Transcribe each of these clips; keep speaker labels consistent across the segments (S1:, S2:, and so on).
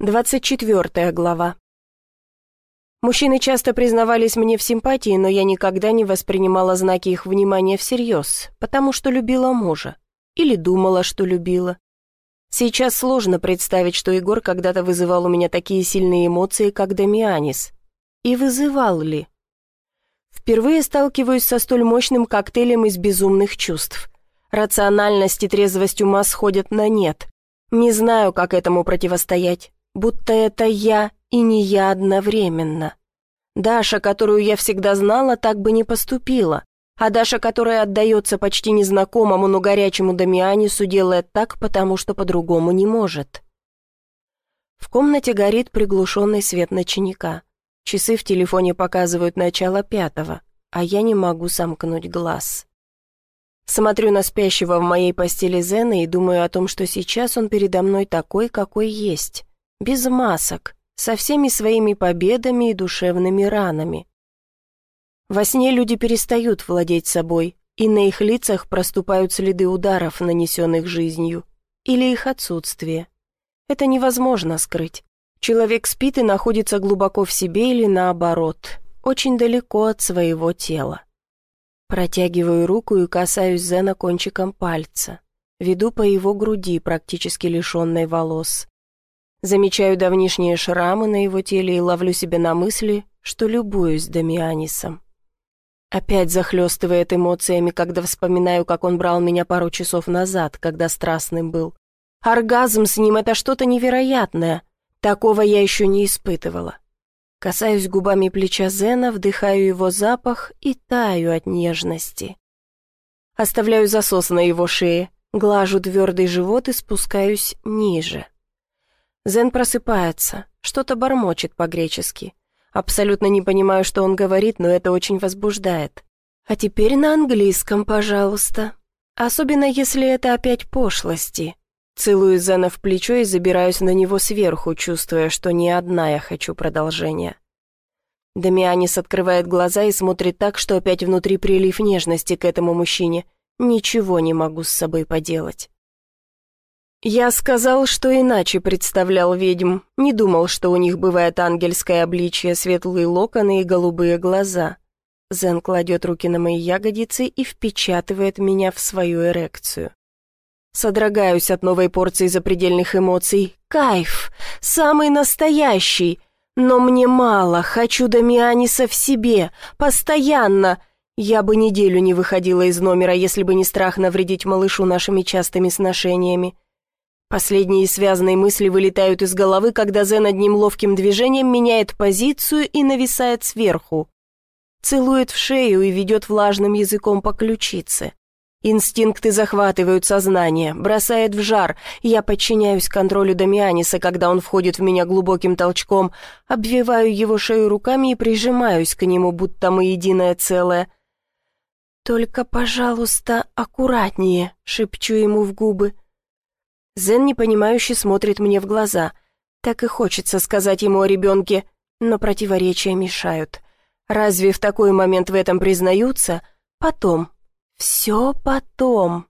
S1: 24 глава. Мужчины часто признавались мне в симпатии, но я никогда не воспринимала знаки их внимания всерьез, потому что любила мужа. Или думала, что любила. Сейчас сложно представить, что Егор когда-то вызывал у меня такие сильные эмоции, как Дамианис. И вызывал ли? Впервые сталкиваюсь со столь мощным коктейлем из безумных чувств. Рациональность и трезвость ума сходят на нет. Не знаю, как этому противостоять будто это я и не я одновременно. Даша, которую я всегда знала, так бы не поступила, а Даша, которая отдается почти незнакомому, но горячему Дамианису, делает так, потому что по-другому не может. В комнате горит приглушенный свет ночника. Часы в телефоне показывают начало пятого, а я не могу сомкнуть глаз. Смотрю на спящего в моей постели Зена и думаю о том, что сейчас он передо мной такой, какой есть без масок, со всеми своими победами и душевными ранами. Во сне люди перестают владеть собой, и на их лицах проступают следы ударов, нанесенных жизнью, или их отсутствие. Это невозможно скрыть. Человек спит и находится глубоко в себе или наоборот, очень далеко от своего тела. Протягиваю руку и касаюсь Зена кончиком пальца. Веду по его груди, практически лишенной волос. Замечаю давнишние шрамы на его теле и ловлю себя на мысли, что любуюсь Дамианисом. Опять захлестывает эмоциями, когда вспоминаю, как он брал меня пару часов назад, когда страстным был. Оргазм с ним — это что-то невероятное. Такого я еще не испытывала. Касаюсь губами плеча Зена, вдыхаю его запах и таю от нежности. Оставляю засос на его шее, глажу твердый живот и спускаюсь ниже. Зен просыпается, что-то бормочет по-гречески. Абсолютно не понимаю, что он говорит, но это очень возбуждает. А теперь на английском, пожалуйста. Особенно, если это опять пошлости. Целую Зена в плечо и забираюсь на него сверху, чувствуя, что не одна я хочу продолжения. Дамианис открывает глаза и смотрит так, что опять внутри прилив нежности к этому мужчине. Ничего не могу с собой поделать. «Я сказал, что иначе представлял ведьм. Не думал, что у них бывает ангельское обличие, светлые локоны и голубые глаза». Зен кладет руки на мои ягодицы и впечатывает меня в свою эрекцию. Содрогаюсь от новой порции запредельных эмоций. Кайф! Самый настоящий! Но мне мало, хочу Дамианиса в себе, постоянно. Я бы неделю не выходила из номера, если бы не страх навредить малышу нашими частыми сношениями. Последние связанные мысли вылетают из головы, когда Зен одним ловким движением меняет позицию и нависает сверху. Целует в шею и ведет влажным языком по ключице. Инстинкты захватывают сознание, бросает в жар. Я подчиняюсь контролю Дамианиса, когда он входит в меня глубоким толчком, обвиваю его шею руками и прижимаюсь к нему, будто мы единое целое. «Только, пожалуйста, аккуратнее», — шепчу ему в губы. Зен непонимающе смотрит мне в глаза. Так и хочется сказать ему о ребенке, но противоречия мешают. Разве в такой момент в этом признаются? Потом. Все потом.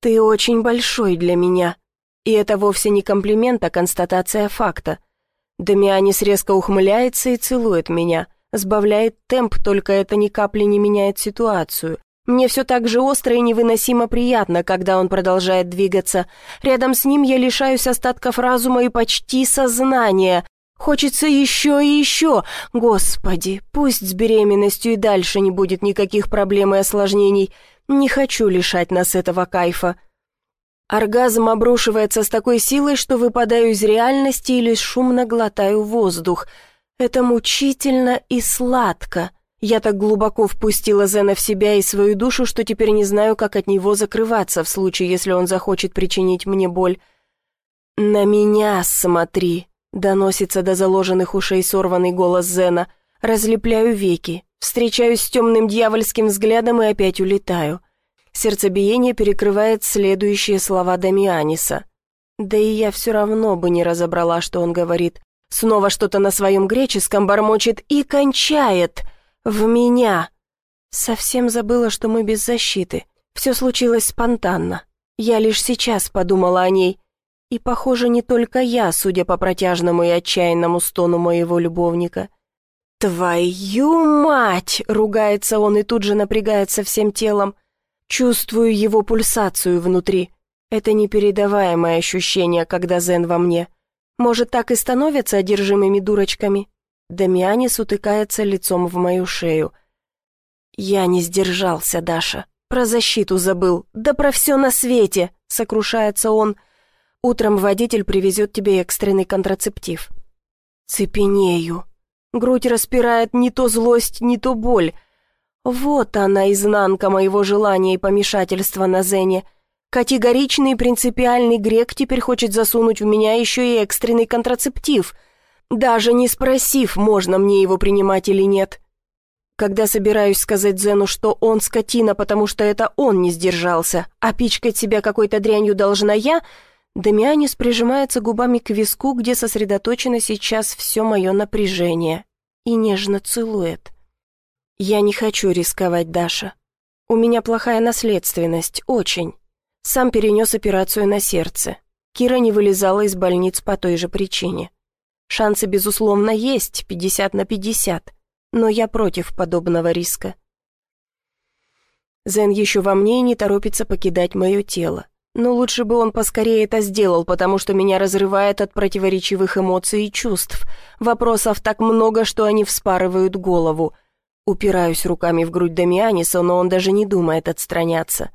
S1: Ты очень большой для меня. И это вовсе не комплимент, а констатация факта. Дамианис резко ухмыляется и целует меня. Сбавляет темп, только это ни капли не меняет ситуацию. Мне все так же остро и невыносимо приятно, когда он продолжает двигаться. Рядом с ним я лишаюсь остатков разума и почти сознания. Хочется еще и еще. Господи, пусть с беременностью и дальше не будет никаких проблем и осложнений. Не хочу лишать нас этого кайфа. Оргазм обрушивается с такой силой, что выпадаю из реальности и лишь шумно глотаю воздух. Это мучительно и сладко. Я так глубоко впустила Зена в себя и свою душу, что теперь не знаю, как от него закрываться в случае, если он захочет причинить мне боль. «На меня смотри!» — доносится до заложенных ушей сорванный голос Зена. Разлепляю веки, встречаюсь с темным дьявольским взглядом и опять улетаю. Сердцебиение перекрывает следующие слова Дамианиса. Да и я все равно бы не разобрала, что он говорит. Снова что-то на своем греческом бормочет и кончает — в меня. Совсем забыла, что мы без защиты. Все случилось спонтанно. Я лишь сейчас подумала о ней. И, похоже, не только я, судя по протяжному и отчаянному стону моего любовника. «Твою мать!» — ругается он и тут же напрягается всем телом. Чувствую его пульсацию внутри. Это непередаваемое ощущение, когда Зен во мне. Может, так и становятся одержимыми дурочками? Дамианис утыкается лицом в мою шею. «Я не сдержался, Даша. Про защиту забыл. Да про все на свете!» — сокрушается он. «Утром водитель привезет тебе экстренный контрацептив». Цепенею. Грудь распирает не то злость, не то боль. Вот она, изнанка моего желания и помешательства на Зене. Категоричный принципиальный грек теперь хочет засунуть в меня еще и экстренный контрацептив, даже не спросив, можно мне его принимать или нет. Когда собираюсь сказать Зену, что он скотина, потому что это он не сдержался, а пичкать себя какой-то дрянью должна я, Дамианис прижимается губами к виску, где сосредоточено сейчас все мое напряжение, и нежно целует. «Я не хочу рисковать, Даша. У меня плохая наследственность, очень. Сам перенес операцию на сердце. Кира не вылезала из больниц по той же причине. Шансы, безусловно, есть, 50 на 50, но я против подобного риска. Зен еще во мне не торопится покидать мое тело. Но лучше бы он поскорее это сделал, потому что меня разрывает от противоречивых эмоций и чувств. Вопросов так много, что они вспарывают голову. Упираюсь руками в грудь Дамианиса, но он даже не думает отстраняться.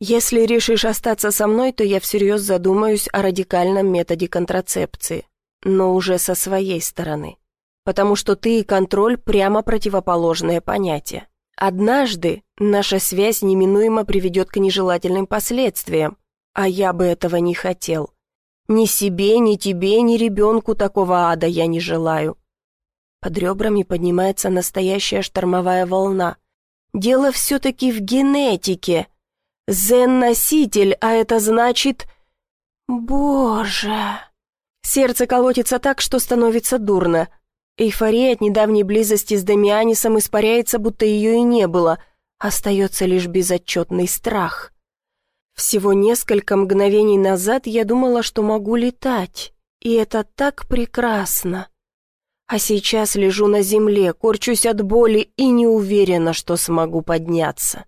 S1: Если решишь остаться со мной, то я всерьез задумаюсь о радикальном методе контрацепции, но уже со своей стороны. Потому что ты и контроль прямо противоположные понятия. Однажды наша связь неминуемо приведет к нежелательным последствиям, а я бы этого не хотел. Ни себе, ни тебе, ни ребенку такого ада я не желаю. Под ребрами поднимается настоящая штормовая волна. Дело все-таки в генетике, Зен-носитель, а это значит... Боже... Сердце колотится так, что становится дурно. Эйфория от недавней близости с Дамианисом испаряется, будто ее и не было. Остается лишь безотчетный страх. Всего несколько мгновений назад я думала, что могу летать. И это так прекрасно. А сейчас лежу на земле, корчусь от боли и не уверена, что смогу подняться.